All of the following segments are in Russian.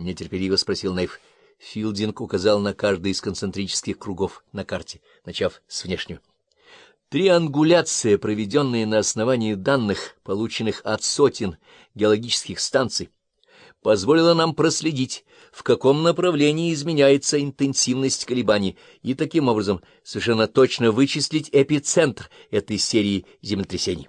нетерпеливо спросил Нейв. Филдинг указал на каждый из концентрических кругов на карте, начав с внешнего. Триангуляция, проведенная на основании данных, полученных от сотен геологических станций, позволила нам проследить, в каком направлении изменяется интенсивность колебаний, и таким образом совершенно точно вычислить эпицентр этой серии землетрясений.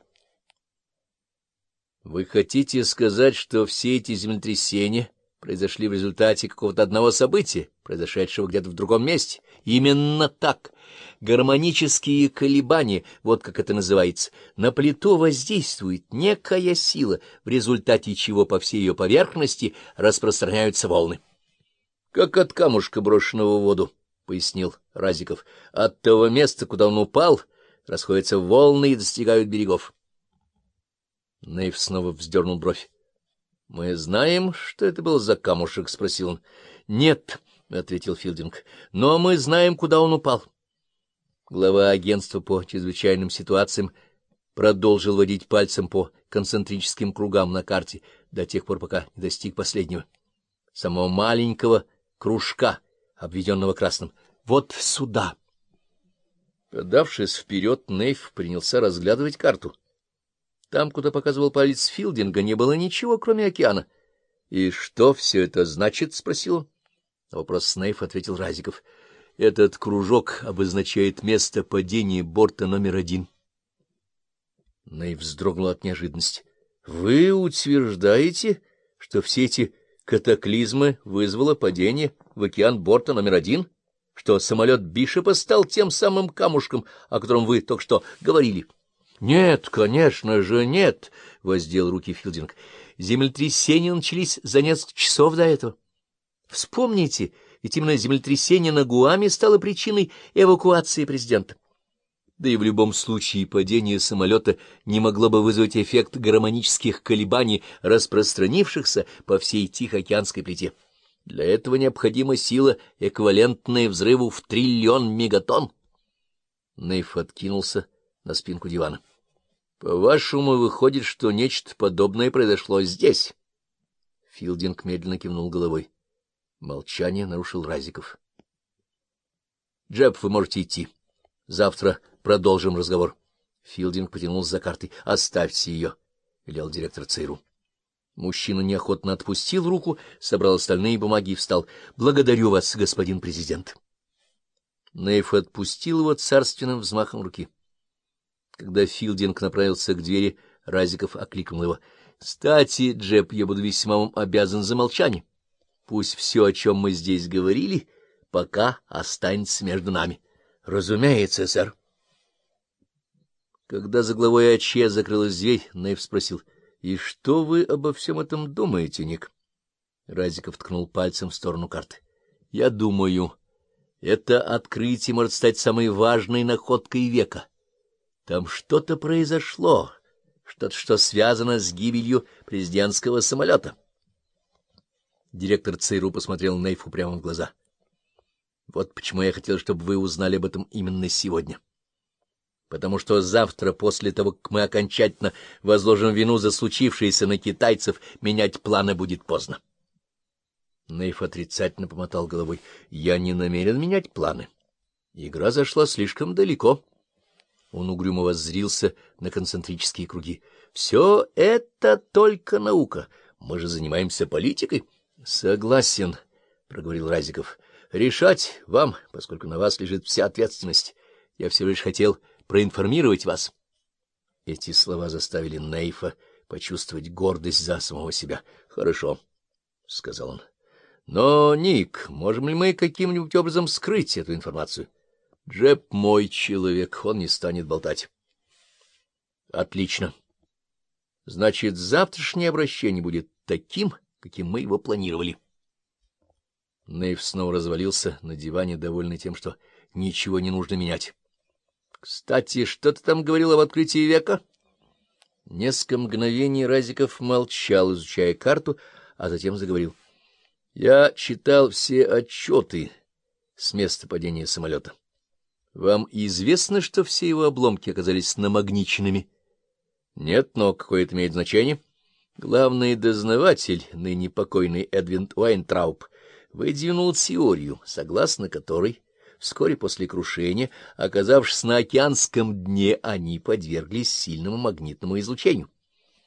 Вы хотите сказать, что все эти землетрясения произошли в результате какого-то одного события, произошедшего где-то в другом месте. Именно так. Гармонические колебания, вот как это называется, на плиту воздействует некая сила, в результате чего по всей ее поверхности распространяются волны. — Как от камушка, брошенного в воду, — пояснил Разиков. — От того места, куда он упал, расходятся волны и достигают берегов. Нейв снова вздернул бровь. — Мы знаем, что это был за камушек? — спросил он. — Нет, — ответил Филдинг, — но мы знаем, куда он упал. Глава агентства по чрезвычайным ситуациям продолжил водить пальцем по концентрическим кругам на карте до тех пор, пока не достиг последнего. Самого маленького кружка, обведенного красным. Вот сюда. Подавшись вперед, Нейв принялся разглядывать карту. Там, куда показывал палец Филдинга, не было ничего, кроме океана. — И что все это значит? — спросил он. На вопрос Снейф ответил Разиков. — Этот кружок обозначает место падения борта номер один. Нейв вздрогнул от неожиданности. — Вы утверждаете, что все эти катаклизмы вызвало падение в океан борта номер один? Что самолет Бишопа стал тем самым камушком, о котором вы только что говорили? —— Нет, конечно же, нет, — воздел руки Филдинг. Землетрясения начались за несколько часов до этого. Вспомните, ведь именно землетрясение на Гуаме стало причиной эвакуации президента. Да и в любом случае падение самолета не могло бы вызвать эффект гармонических колебаний, распространившихся по всей Тихоокеанской плите. Для этого необходима сила, эквивалентная взрыву в триллион мегатонн. Нейф откинулся на спинку дивана. По-вашему, выходит, что нечто подобное произошло здесь? Филдинг медленно кивнул головой. Молчание нарушил Разиков. — Джеб, вы можете идти. Завтра продолжим разговор. Филдинг потянулся за картой. — Оставьте ее, — велел директор ЦРУ. Мужчина неохотно отпустил руку, собрал остальные бумаги и встал. — Благодарю вас, господин президент. Нейф отпустил его царственным взмахом руки. — когда Филдинг направился к двери, Разиков окликнул его. — Кстати, Джеб, я буду весьма вам обязан за молчание. Пусть все, о чем мы здесь говорили, пока останется между нами. — Разумеется, сэр. Когда за главой АЧ закрылась дверь, Нейв спросил, — И что вы обо всем этом думаете, Ник? Разиков ткнул пальцем в сторону карты. — Я думаю, это открытие может стать самой важной находкой века. Там что-то произошло, что-то, что связано с гибелью президентского самолета. Директор ЦРУ посмотрел Нейфу прямо в глаза. Вот почему я хотел, чтобы вы узнали об этом именно сегодня. Потому что завтра, после того, как мы окончательно возложим вину за случившееся на китайцев, менять планы будет поздно. Нейф отрицательно помотал головой. Я не намерен менять планы. Игра зашла слишком далеко. Он угрюмо воззрился на концентрические круги. — Все это только наука. Мы же занимаемся политикой. — Согласен, — проговорил Разиков. — Решать вам, поскольку на вас лежит вся ответственность. Я всего лишь хотел проинформировать вас. Эти слова заставили Нейфа почувствовать гордость за самого себя. — Хорошо, — сказал он. — Но, Ник, можем ли мы каким-нибудь образом скрыть эту информацию? — Джеб мой человек, он не станет болтать. Отлично. Значит, завтрашнее обращение будет таким, каким мы его планировали. Нейв снова развалился на диване, довольный тем, что ничего не нужно менять. — Кстати, что ты там говорил об открытии века? Несколько мгновений Разиков молчал, изучая карту, а затем заговорил. — Я читал все отчеты с места падения самолета. Вам известно, что все его обломки оказались намагниченными? — Нет, но какое это имеет значение? Главный дознаватель, ныне покойный Эдвин Уайнтрауб, выдвинул теорию, согласно которой вскоре после крушения, оказавшись на океанском дне, они подверглись сильному магнитному излучению.